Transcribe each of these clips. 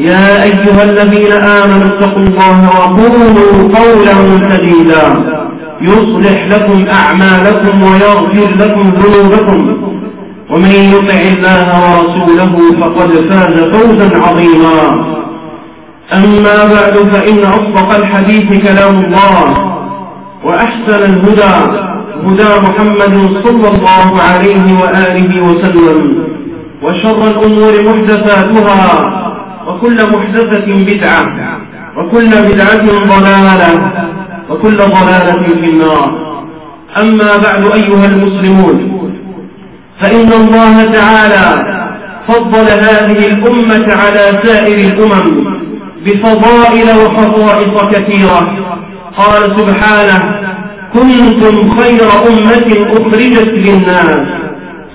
يا أيها الذين آمنوا اتقوا الله وقولوا قولا سديدا. يصلح لكم أعمالكم ويغفر لكم ذنوبكم. ومن يطع الله ورسوله فقد فاز فوزا عظيما. أما بعد فإن أصدق الحديث كلام الله وأحسن الهدى هدى محمد صلى الله عليه وآله وسلم. وشر الأمور محدثاتها وكل محدثة بدعة وكل بدعة ضلالة وكل ضلالة في النار. أما بعد أيها المسلمون فإن الله تعالى فضل هذه الأمة على سائر الأمم بفضائل وخصائص كثيرة. قال سبحانه كنتم خير أمة أخرجت للناس.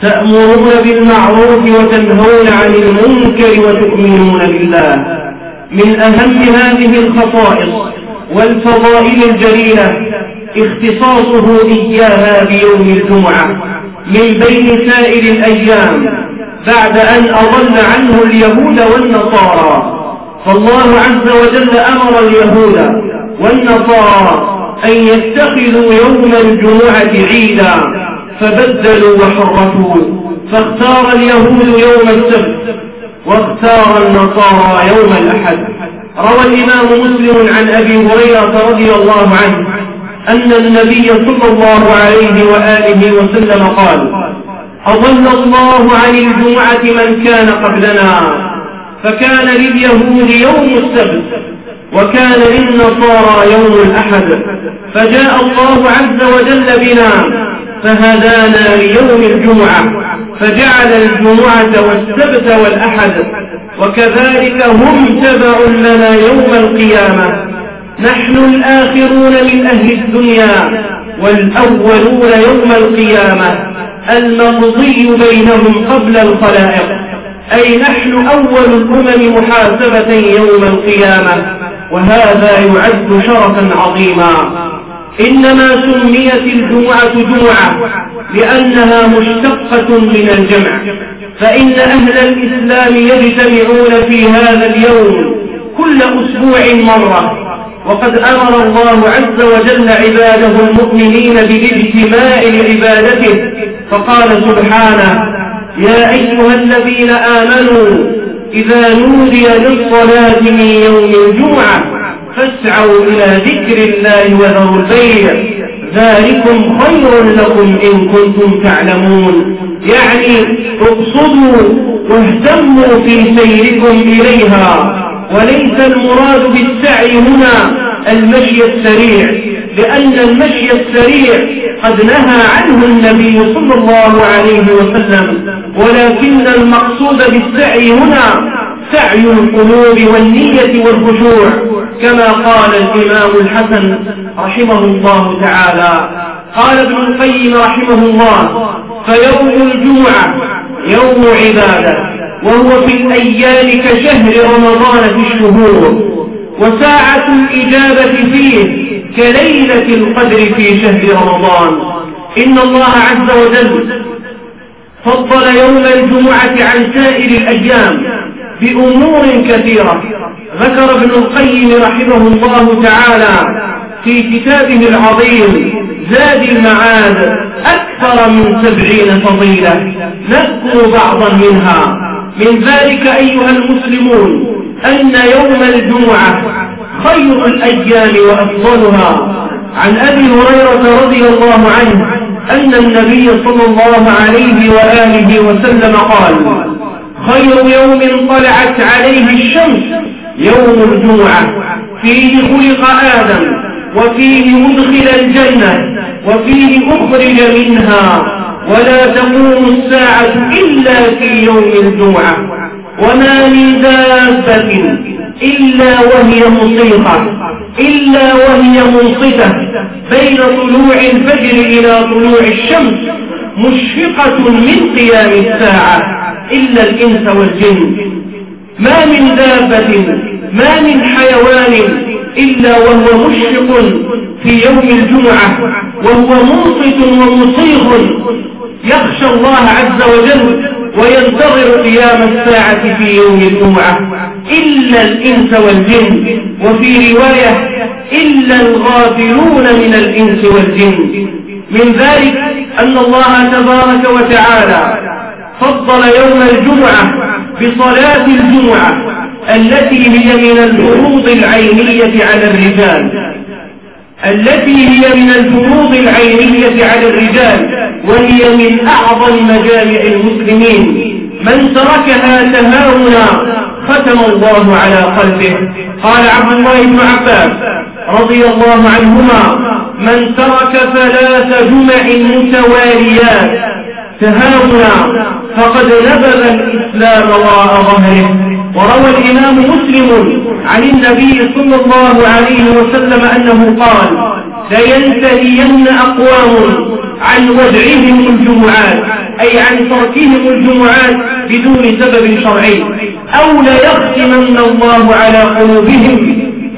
تأمرون بالمعروف وتنهون عن المنكر وتؤمنون بالله. من أهم هذه الخصائص والفضائل الجليلة اختصاصه إياها بيوم الجمعة من بين سائر الأيام بعد أن أضل عنه اليهود والنصارى. فالله عز وجل أمر اليهود والنصارى أن يتخذوا يوم الجمعة عيدا. فبدلوا وحرفوا فاختار اليهود يوم السبت واختار النصارى يوم الأحد. روى الإمام مسلم عن أبي هريرة رضي الله عنه أن النبي صلى الله عليه وآله وسلم قال أضل الله عن الجمعة من كان قبلنا فكان لليهود يوم السبت وكان للنصارى يوم الأحد. فجاء الله عز وجل بنا فهدانا ليوم الجمعة فجعل الجمعة والسبت والأحد وكذلك هم تبع لنا يوم القيامة. نحن الآخرون من أهل الدنيا والأولون يوم القيامة المقضي بينهم قبل الخلائق. أي نحن أول الأمم محاسبة يوم القيامة وهذا يعد شرفا عظيما. إنما سميت الجمعة جمعة لأنها مشتقة من الجمع. فإن أهل الإسلام يجتمعون في هذا اليوم كل أسبوع مرة. وقد أمر الله عز وجل عباده المؤمنين بالاجتماع لعبادته. فقال سبحانه يا أيها الذين آمنوا إذا نودي للصلاة من يوم الجمعة فاسعوا إلى ذكر الله وذروا البيع. ذلكم خير لكم إن كنتم تعلمون. يعني اقصدوا واهتموا في سيركم إليها. وليس المراد بالسعي هنا المشي السريع لأن المشي السريع قد نهى عنه النبي صلى الله عليه وسلم. ولكن المقصود بالسعي هنا سعي القلوب والنية والخشوع. كما قال الإمام الحسن رحمه الله تعالى. قال ابن القيم رحمه الله فيوم الجمعة يوم عبادة وهو في الأيام كشهر رمضان في الشهور وساعة الإجابة فيه كليلة القدر في شهر رمضان. إن الله عز وجل فضل يوم الجمعة عن سائر الأيام بأمور كثيرة. ذكر ابن القيم رحمه الله تعالى في كتابه العظيم زاد المعاد أكثر من سبعين فضيلة. نذكر بعضا منها. من ذلك أيها المسلمون أن يوم الجمعة خير الأيام وأفضلها. عن أبي هريرة رضي الله عنه أن النبي صلى الله عليه وآله وسلم قال خير يوم طلعت عليه الشمس يوم الجمعة فيه خلق آدم وفيه أدخل الجنة وفيه أخرج منها. ولا تقوم الساعة إلا في يوم الجمعة. وما من دابة إلا وهي مصيحة إلا وهي منصفة بين طلوع الفجر إلى طلوع الشمس مشفقة من قيام الساعة إلا الإنس والجن. ما من دابة ما من حيوان إلا وهو مشفق في يوم الجمعة وهو منصت ومصيغ يخشى الله عز وجل وينتظر قيام الساعة في يوم الجمعة. إلا الإنس والجن وفي رواية إلا الغافلون من الإنس والجن. من ذلك أن الله تبارك وتعالى فضل يوم الجمعة بصلاة الجمعة التي هي من الفروض العينية على الرجال. التي هي من الفروض العينية على الرجال وهي من أعظم مجامع المسلمين. من تركها تهاونا ختم الله على قلبه. قال عبد الله بن عباس رضي الله عنهما من ترك ثلاث جمع متواليات تهاونا فقد نبذ الإسلام وراء ظهره. وروى الإمام مسلم عن النبي صلى الله عليه وسلم أنه قال لينتهين أقوام عن ودعهم الجمعات أي عن تركهم الجمعات بدون سبب شرعي أو ليختمن الله على قلوبهم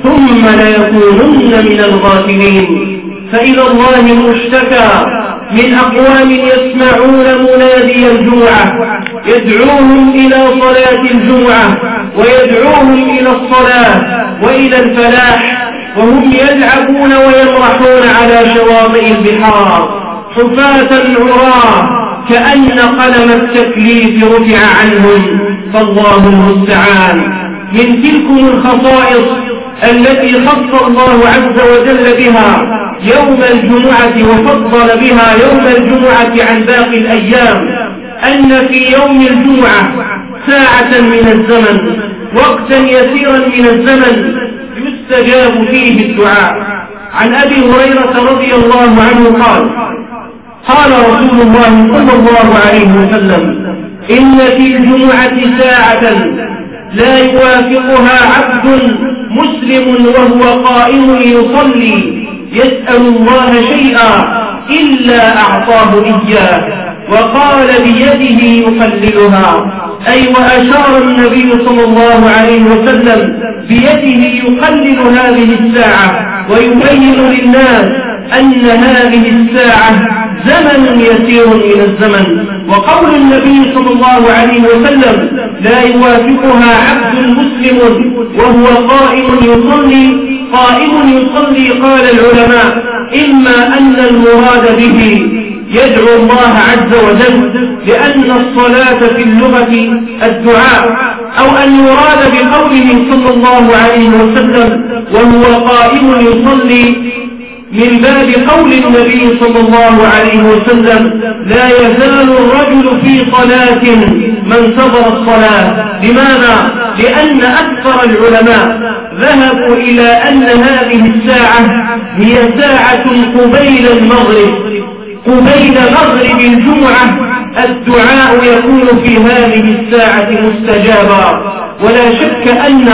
ثم ليكونن من الغافلين. فإلى الله مشتكى من أقوام يسمعون منادي الجمعة يدعوهم إلى صلاة الجمعة ويدعوهم إلى الصلاة وإلى الفلاح وهم يلعبون ويمرحون على شواطئ البحار حفاة عراة كأن قلم التكليف رفع عنهم فالله المستعان. من تلكم الخصائص التي خص الله عز وجل بها يوم الجمعة وفضل بها يوم الجمعة عن باقي الأيام أن في يوم الجمعة ساعة من الزمن وقتا يسيرا من الزمن يستجاب فيه الدعاء. عن أبي هريرة رضي الله عنه قال قال رسول الله صلى الله عليه وسلم إن في الجمعة ساعة لا يوافقها عبد مسلم وهو قائم يصلي يسأل الله شيئا إلا أعطاه إياه وقال بيده يقللها أي وأشار النبي صلى الله عليه وسلم بيده يقلل هذه الساعة ويبين للناس أن هذه الساعة زمن يسير من الزمن. وقول النبي صلى الله عليه وسلم لا يوافقها عبد مسلم وهو قائم يصلي قائم يصلي قال العلماء إما أن المراد به يدعو الله عز وجل لأن الصلاة في اللغة الدعاء أو أن يراد بقوله صلى الله عليه وسلم وهو قائم يصلي من باب قول النبي صلى الله عليه وسلم لا يزال الرجل في صلاة من انتظر الصلاة لماذا؟ لأن أكثر العلماء ذهبوا إلى أن هذه الساعة هي ساعة قبيل المغرب قبيل مغرب الجمعة. الدعاء يكون في هذه الساعة مستجابا. ولا شك أن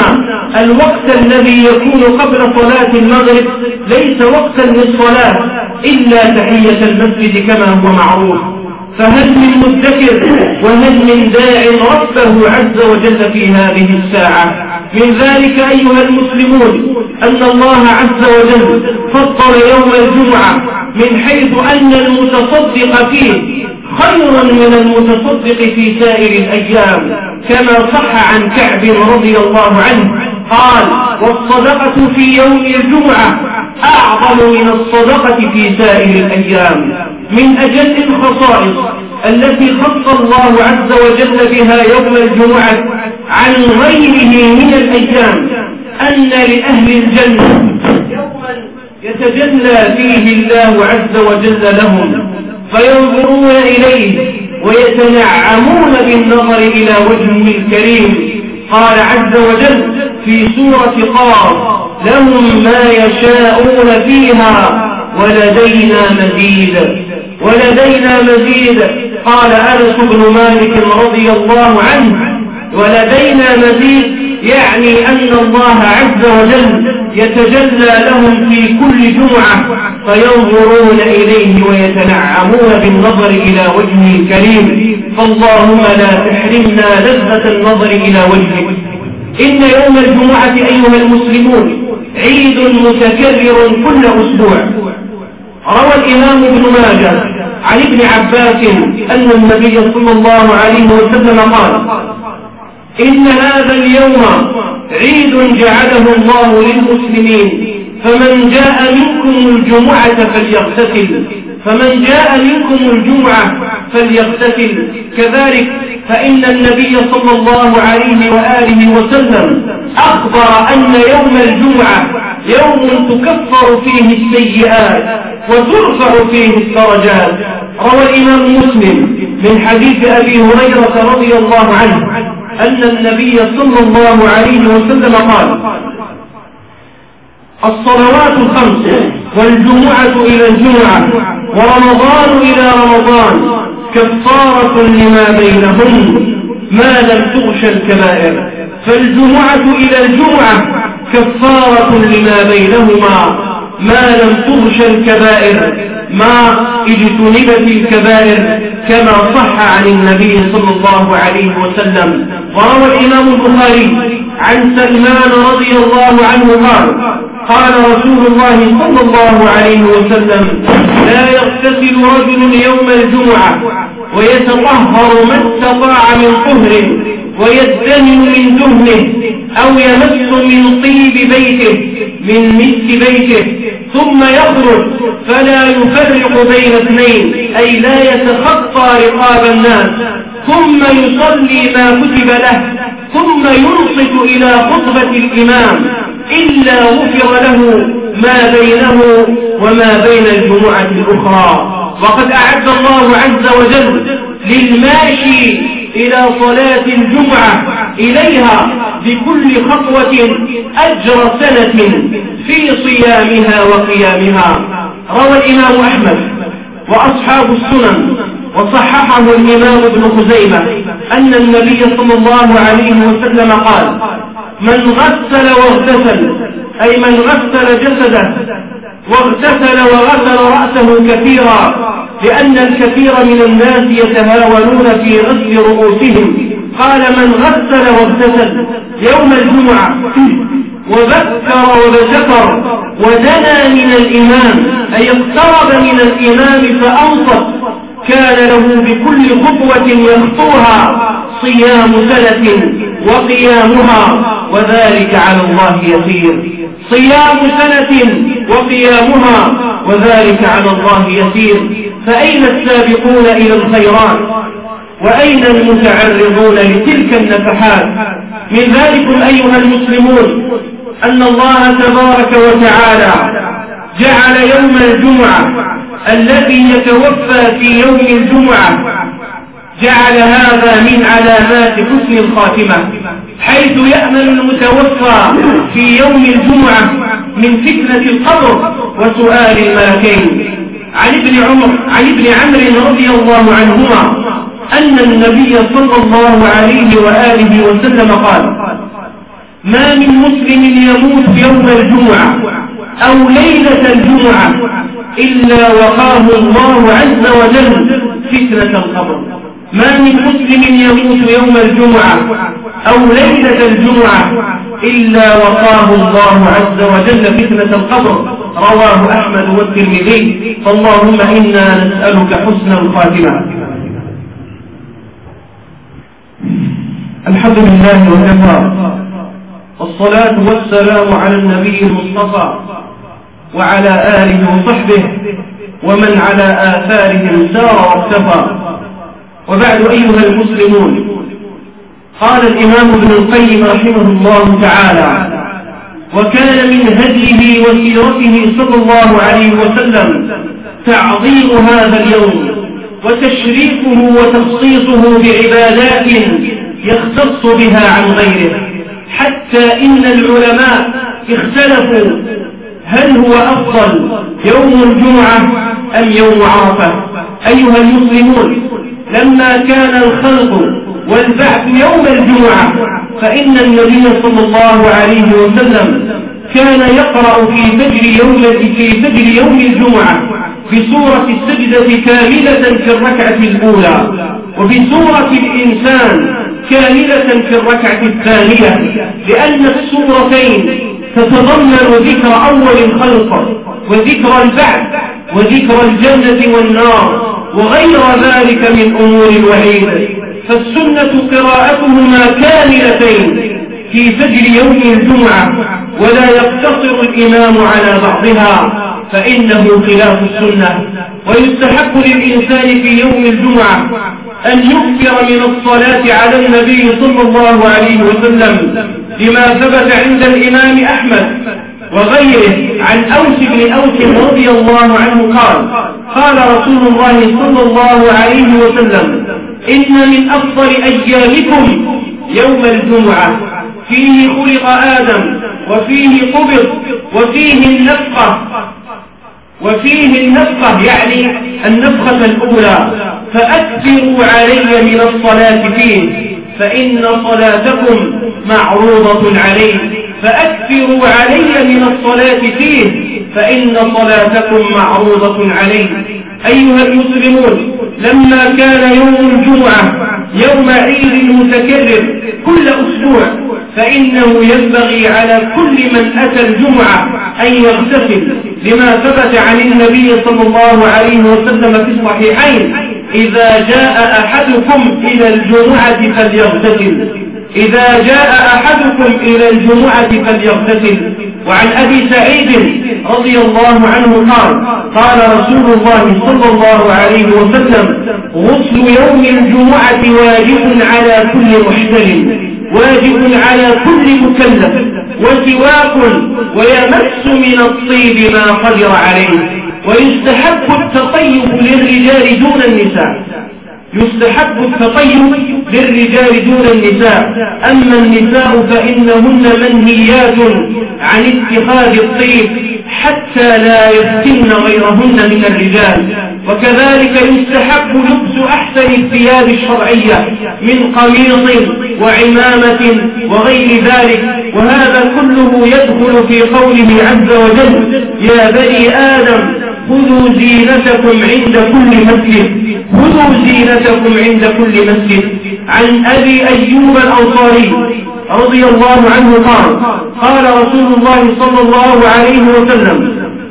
الوقت الذي يكون قبل صلاة المغرب ليس وقتا للصلاة إلا تحية المسجد كما هو معروف. فهل من مدكر وهل من داع ربه عز وجل في هذه الساعة؟ من ذلك أيها المسلمون أن الله عز وجل فضل يوم الجمعة من حيث أن المتصدق فيه خير من المتصدق في سائر الأيام كما صح عن كعب رضي الله عنه قال والصدقة في يوم الجمعة أعظم من الصدقة في سائر الأيام من أجل الخصائص التي خص الله عز وجل بها يوم الجمعة عن غيره من الأيام أن لأهل الجنة يوما يتجلى فيه الله عز وجل لهم فينظرون إليه ويتنعمون بالنظر إلى وجهه الكريم. قال عز وجل في سورة قاف لهم ما يشاءون فيها ولدينا مزيد ولدينا مزيد. قال أنس بن مالك رضي الله عنه ولدينا مزيد يعني أن الله عز وجل يتجلى لهم في كل جمعة فينظرون إليه ويتنعمون بالنظر إلى وجهه الكريم فاللهم لا تحرمنا لذة النظر إلى وجهك. إن يوم الجمعة أيها المسلمون عيد متكرر كل أسبوع. روى الإمام ابن ماجه عن ابن عباس أن النبي صلى الله عليه وسلم قال إن هذا اليوم عيد جعله الله للمسلمين. فمن جاء منكم الجمعة فليغتسل. فمن جاء منكم الجمعة فليغتسل. كذلك فإن النبي صلى الله عليه وآله وسلم أخبر أن يوم الجمعة يوم تكفر فيه السيئات وترفع فيه الدرجات. روى الإمام مسلم من حديث أبي هريرة رضي الله عنه أن النبي صلى الله عليه وسلم قال الصلوات الخمس والجمعة إلى الجمعة ورمضان إلى رمضان كفارة لما بينهم ما لم تغش الكبائر فالجمعة إلى الجمعة كفارة لما بينهما ما لم تغش الكبائر ما اجتنبت الكبائر كما صح عن النبي صلى الله عليه وسلم. وروى الإمام البخاري عن سلمان رضي الله عنه قال قال رسول الله صلى الله عليه وسلم لا يغتسل رجل يوم الجمعة ويتطهر ما استطاع من طهر ويدهن من دهنه أو يمس من طيب بيته من مس بيته ثم يخرج فلا يفرق بين اثنين أي لا يتخطى رقاب الناس. ثم يصلي ما كتب له ثم ينصت إلى خطبة الإمام إلا غفر له ما بينه وما بين الجمعة الأخرى. وقد أعد الله عز وجل للماشي إلى صلاة الجمعة إليها بكل خطوة أجر سنة في صيامها وقيامها. روى الإمام أحمد وأصحاب السنن وصححه الإمام ابن خزيمة أن النبي صلى الله عليه وسلم قال من غسل واغتسل أي من غسل جسده واغتسل وغسل رأسه كثيرا لأن الكثير من الناس يتهاونون في غسل رؤوسهم. قال من غسل واغتسل يوم الجمعة وذكر وذكر ودنا من الإمام أي اقترب من الإمام فأنصت كان له بكل خطوة يخطوها صيام سنة وقيامها وذلك على الله يسير. صيام سنة وقيامها وذلك على الله يسير. فأين السابقون إلى الخيرات؟ وأين المتعرضون لتلك النفحات؟ من ذلك أيها المسلمون أن الله تبارك وتعالى جعل يوم الجمعة الذي يتوفى في يوم الجمعة جعل هذا من علامات حسن الخاتمة حيث يأمن المتوفى في يوم الجمعة من فتنة القبر وسؤال الملكين. عن ابن عمر عن ابن عمرو رضي الله عنهما أن النبي صلى الله عليه وآله وسلم قال ما من مسلم يموت يوم الجمعة أو ليلة الجمعة إلا وقاه الله عز وجل فتنة القبر. ما من مسلم يموت يوم الجمعة أو ليلة الجمعة إلا وقاه الله عز وجل فتنة القبر. رواه أحمد والترمذي. فاللهم إنا نسألك حسن الخاتمة. الحمد لله وكفى والصلاة والسلام على النبي المصطفى وعلى آله وصحبه ومن على آثارهم سار واختفى وبعد أيها المسلمون قال الإمام ابن القيم رحمه الله تعالى وكان من هديه وسيرته صلى الله عليه وسلم تعظيم هذا اليوم وتشريفه وتخصيصه بعبادات يختص بها عن غيره حتى إن العلماء اختلفوا هل هو أفضل يوم الجمعة أم يوم عرفة؟ أيها المسلمون لما كان الخلق والبعث يوم الجمعة فإن النبي صلى الله عليه وسلم كان يقرأ في فجر يوم في فجر يوم الجمعة بسورة السجدة كاملة في الركعة الأولى وبسورة الإنسان كاملة في الركعة الثانية لأن السورتين تتضمن ذكر أول الخلق وذكر البعث وذكر الجنة والنار وغير ذلك من أمور الوعيد فالسنة قراءتهما كاملتين في فجر يوم الجمعة ولا يقتصر الإمام على بعضها فإنه خلاف السنة. ويستحق للإنسان في يوم الجمعة أن يكثر من الصلاة على النبي صلى الله عليه وسلم. لما ثبت عند الإمام أحمد وغيره عن أوس بن أوس رضي الله عنه قال قال رسول الله صلى الله عليه وسلم إن من أفضل أيامكم يوم الجمعة فيه خلق آدم وفيه قبض وفيه النفقة وفيه النفقة يعني النفقة الأولى. فأكثروا علي من الصلاة فيه. فإن صلاتكم معروضة عليه فأكثروا علي من الصلاة فيه فإن صلاتكم معروضة عليه. أيها المسلمون لما كان يوم الجمعة يوم عيد متكرر كل أسبوع فإنه ينبغي على كل من أتى الجمعة أن يغتسل لما ثبت عن النبي صلى الله عليه وسلم في الصحيحين. إذا جاء أحدكم إلى الجمعة فليغتسل. إذا جاء أحدكم إلى الجمعة فليغتسل. وعن أبي سعيد رضي الله عنه قال قال رسول الله صلى الله عليه وسلم غسل يوم الجمعة واجب على كل محتلم واجب على كل مكلف وسواك ويمس من الطيب ما قدر عليه. ويستحب التطيب للرجال دون النساء. يستحب التطيب للرجال دون النساء. أما النساء فإنهن منهيات عن اتخاذ الطيب حتى لا يفتن غيرهن من الرجال. وكذلك يستحب لبس أحسن الثياب الشرعية من قميص وعمامة وغير ذلك. وهذا كله يدخل في قوله عز وجل يا بني آدم خذوا زينتكم عند كل مسجد. خذوا زينتكم عند كل مسجد. عن أبي أيوب الأنصاري رضي الله عنه قال قال رسول الله صلى الله عليه وسلم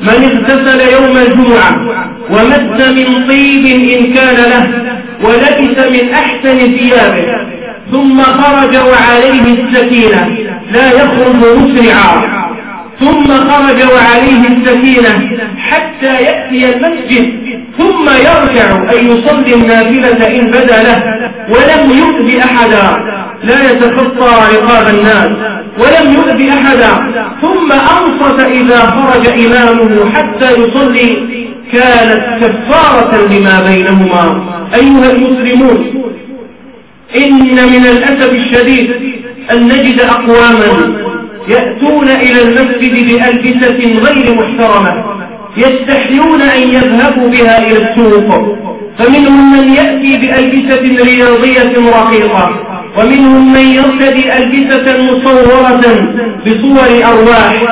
من اغتسل يوم الجمعة ومس من طيب إن كان له ولبس من أحسن ثيابه ثم خرج وعليه السكينة لا يخرج مسرعا. ثم خرج وعليه السكينة حتى يأتي المسجد ثم يرجع أن يصلي النافلة إن بدا له ولم يؤذي أحدا لا يتخطى رقاب الناس ولم يؤذي أحدا ثم أنصت إذا خرج إمامه حتى يصلي كانت كفارة لما بينهما. أيها المسلمون إن من الأسف الشديد أن نجد أقواما يأتون إلى المسجد بألبسة غير محترمة يستحيون أن يذهبوا بها إلى السوق. فمنهم من يأتي بألبسة رياضية رقيقة ومنهم من يرتدي ألبسة مصورة بصور أرواح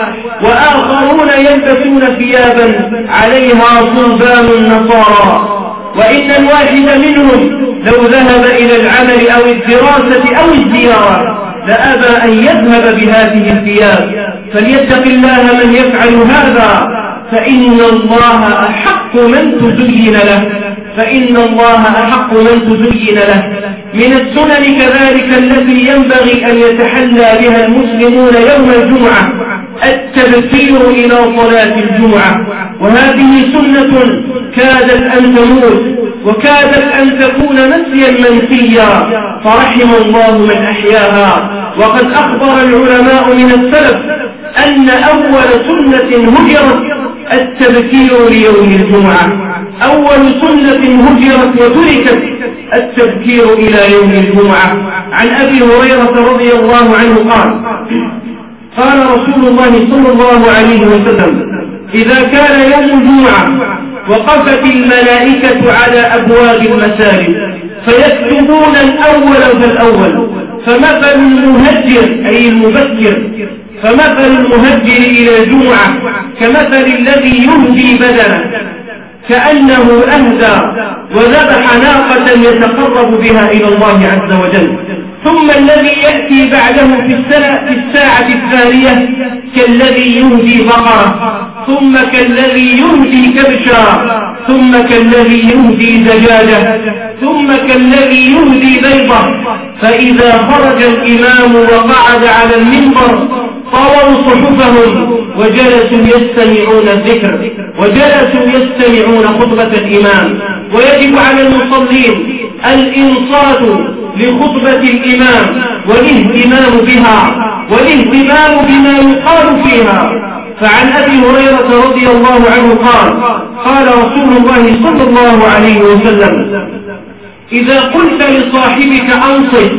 وآخرون يلبسون ثيابا عليها صلبان النصارى وإن الواحد منهم لو ذهب إلى العمل أو الدراسة أو الزيارة لأبى أن يذهب بهذه الثياب فليتق الله من يفعل هذا. فإن الله أحق من تزين له. فإن الله أحق من تزين له. من السنن كذلك التي ينبغي أن يتحلى بها المسلمون يوم الجمعة. التبكير إلى صلاة الجمعة. وهذه سنة كادت أن تموت. وكادت أن تكون نسيا منسيا فرحم الله من أحياها. وقد أخبر العلماء من السلف أن أول سنة هجرت التبكير ليوم الجمعة. أول سنة هجرت وتركت التبكير إلى يوم الجمعة. عن أبي هريرة رضي الله عنه قال قال رسول الله صلى الله عليه وسلم إذا كان يوم الجمعة وقفت الملائكة على أبواب المساجد فيكتبون الأول فالأول فمثل المهجر أي المبكر فمثل المهجر إلى الجمعة كمثل الذي يهدي بدنه كأنه أهدى وذبح ناقة يتقرب بها إلى الله عز وجل. ثم الذي يأتي بعده في, السنة في الساعة الثانية كالذي يهدي بقرة ثم كالذي يهدي كبشا ثم كالذي يهدي دجاجة ثم كالذي يهدي بيضة. فإذا خرج الإمام وقعد على المنبر طوروا صحفهم وجلسوا يستمعون الذكر وجلسوا يستمعون خطبة الإمام. ويجب على المصلين الإنصات لخطبة الإمام والإهتمام بها والإهتمام بما يقال فيها. فعن أبي هريرة رضي الله عنه قال قال رسول الله صلى الله عليه وسلم إذا قلت لصاحبك أنصت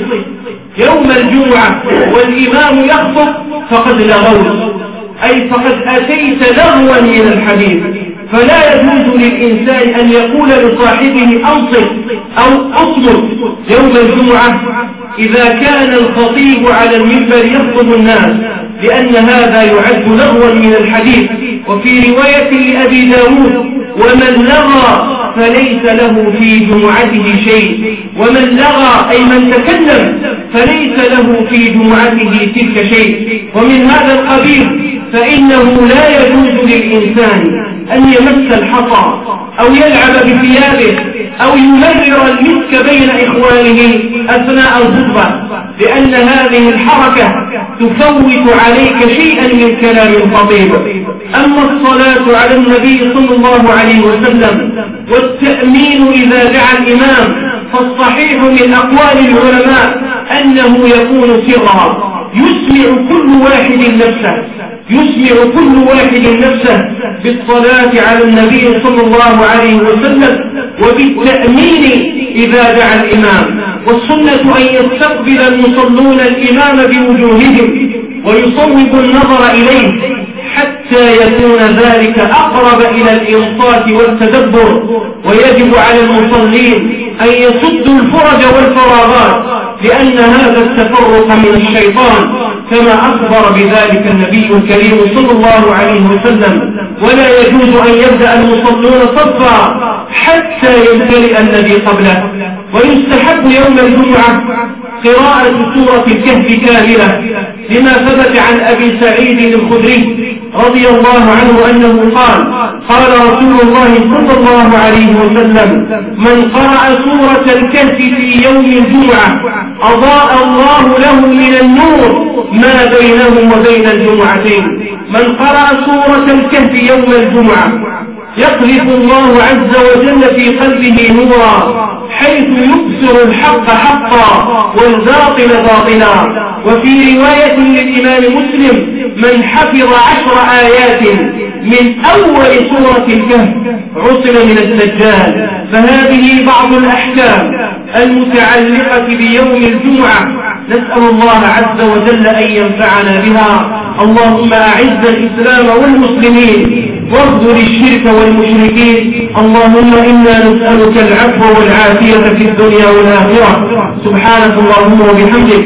يوم الجمعة والإمام يخطب فقد لغوت أي فقد أتيت لغوا من الحديث. فلا يجوز للإنسان أن يقول لصاحبه أنصت أو أصمت يوم الجمعة إذا كان الخطيب على المنبر يخطب الناس لأن هذا يعد لغوا من الحديث. وفي رواية لأبي داود ومن لغى فليس له في جمعته شيء. ومن لغى أي من تكلم فليس له في جمعته تلك شيء. ومن هذا القبيل فإنه لا يجوز للإنسان أن يمس الحصى أو يلعب بثيابه أو يمرر المسك بين إخوانه أثناء الخطبة لأن هذه الحركة تفوت عليك شيئا من كلام الخطيب أما الصلاة على النبي صلى الله عليه وسلم والتأمين إذا دعا الإمام فالصحيح من أقوال العلماء أنه يكون سرا يسمع كل واحد نفسه. يسمع كل واحد نفسه بالصلاة على النبي صلى الله عليه وسلم وبالتأمين إذا دعا الإمام والسنة أن يستقبل المصلون الإمام بوجوههم ويصوب النظر إليه حتى يكون ذلك أقرب إلى الإنصات والتدبر ويجب على المصلين أن يصدوا الفرج والفراغات لأن هذا التفرق من الشيطان. كما أخبر بذلك النبي الكريم صلى الله عليه وسلم. ولا يجوز أن يبدأ المصلون صفا حتى يمتلئ الذي قبله. ويستحب يوم الجمعة قراءة سورة الكهف كاملة لما ثبت عن أبي سعيد الخدري رضي الله عنه أنه قال قال رسول الله صلى الله عليه وسلم من قرأ سورة الكهف في يوم الجمعة أضاء الله له من النور ما بينه وبين الجمعتين. من قرأ سورة الكهف يوم الجمعة يقذف الله عز وجل في قلبه نورا حيث يبصر الحق حقا والباطل باطلا. وفي رواية للإمام مسلم من حفظ عشر آيات من أول سورة الكهف عصم من الدجال. فهذه بعض الأحكام المتعلقة بيوم الجمعة. نسأل الله عز وجل أن ينفعنا بها. اللهم أعز الإسلام والمسلمين واخذل الشرك والمشركين. اللهم إنا نسألك العفو والعافية في الدنيا والآخرة. سبحانك اللهم وبحمدك.